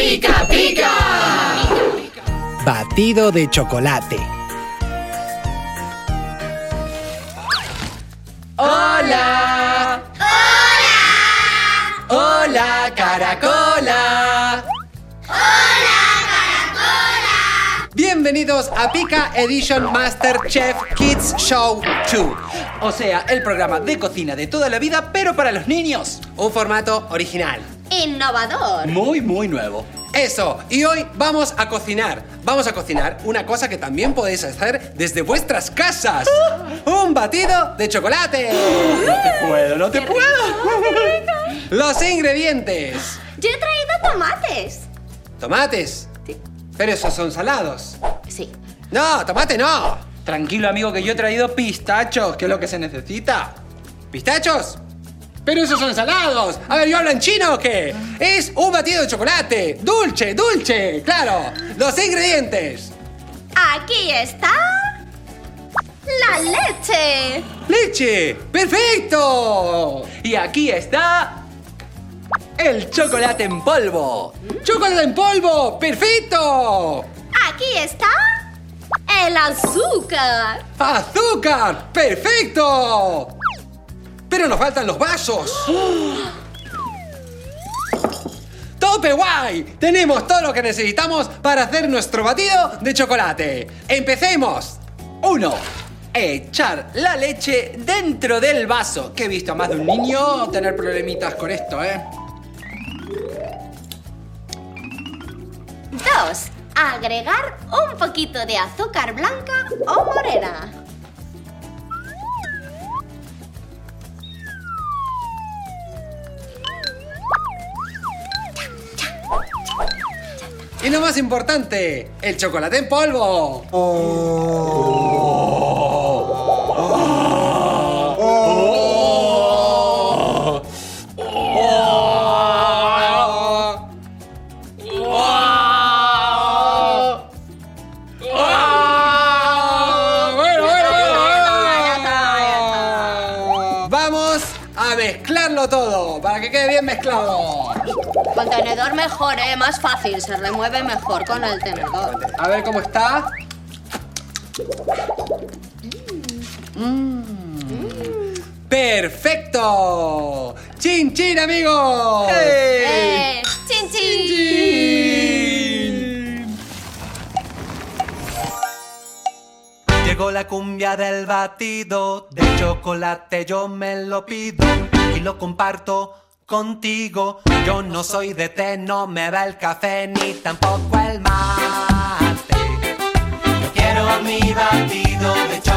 pica, pica. Batido de chocolate. Hola. Hola. Hola, caracola. Bienvenidos a Pika Edition Master Chef Kids Show 2. O sea, el programa de cocina de toda la vida, pero para los niños. Un formato original. Innovador. Muy, muy nuevo. Eso, y hoy vamos a cocinar. Vamos a cocinar una cosa que también podéis hacer desde vuestras casas. Un batido de chocolate. No te puedo, no te puedo. Los ingredientes. Yo he traído tomates. Tomates. Sí. Pero esos son salados. Sí. No, tomate no. Tranquilo, amigo, que yo he traído pistachos, que es lo que se necesita. ¿Pistachos? Pero esos son salados. A ver, ¿yo hablo en chino o qué? Es un batido de chocolate. Dulce, dulce. Claro. Los ingredientes. Aquí está. La leche. Leche. Perfecto. Y aquí está. El chocolate en polvo. Chocolate en polvo. Perfecto. Aquí está. El azúcar. Azúcar. Perfecto. Pero nos faltan los vasos. ¡Tope guay! Tenemos todo lo que necesitamos para hacer nuestro batido de chocolate. ¡Empecemos! Uno. Echar la leche dentro del vaso. Que he visto a más de un niño tener problemitas con esto, ¿eh? Dos. Agregar un poquito de azúcar blanca o morena. Y lo más importante, el chocolate en polvo. Vamos a mezclarlo todo para que quede bien mezclado. Con tenedor mejor, ¿eh? Más fácil. Se remueve mejor con el tenedor. A ver cómo está. Mm. ¡Perfecto! ¡Chin, chin, amigos! ¡Eh! ¡Chin, chin! Llegó la cumbia del batido de chocolate, yo me lo pido y lo comparto contigo. Yo no soy de té, no me da el café ni tampoco el mate. Yo quiero mi batido de chocolate.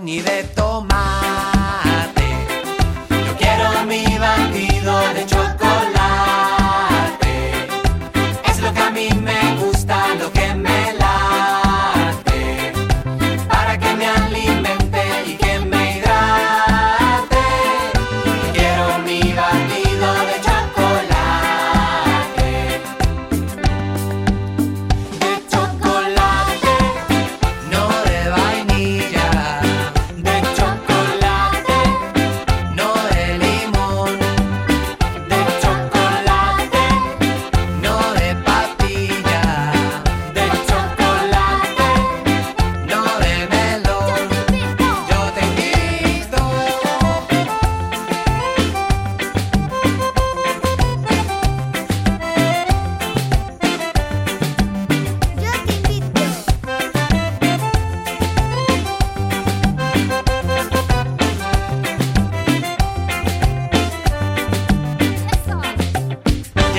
Ni de tomate. Yo quiero mi batido de chocolate.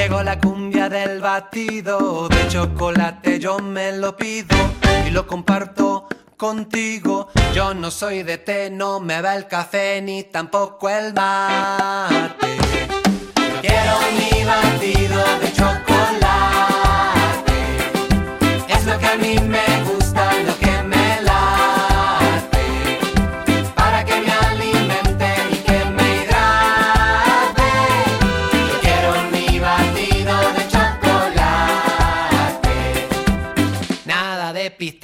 La cumbia del batido de chocolate, yo me lo pido y lo comparto contigo. Yo no soy de té, no me va el café ni tampoco el mate. Quiero mi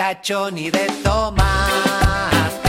tacho ni de Tomás.